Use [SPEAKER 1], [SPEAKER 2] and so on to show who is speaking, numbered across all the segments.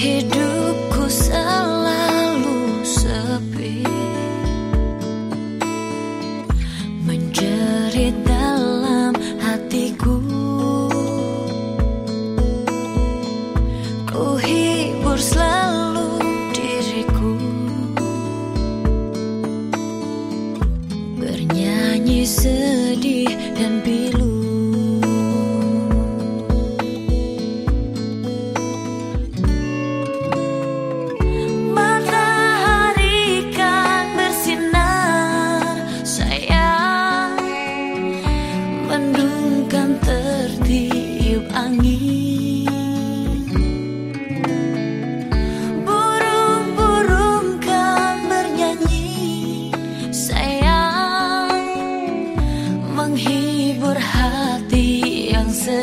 [SPEAKER 1] Hidupku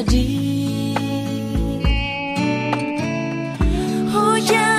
[SPEAKER 1] Tetap ku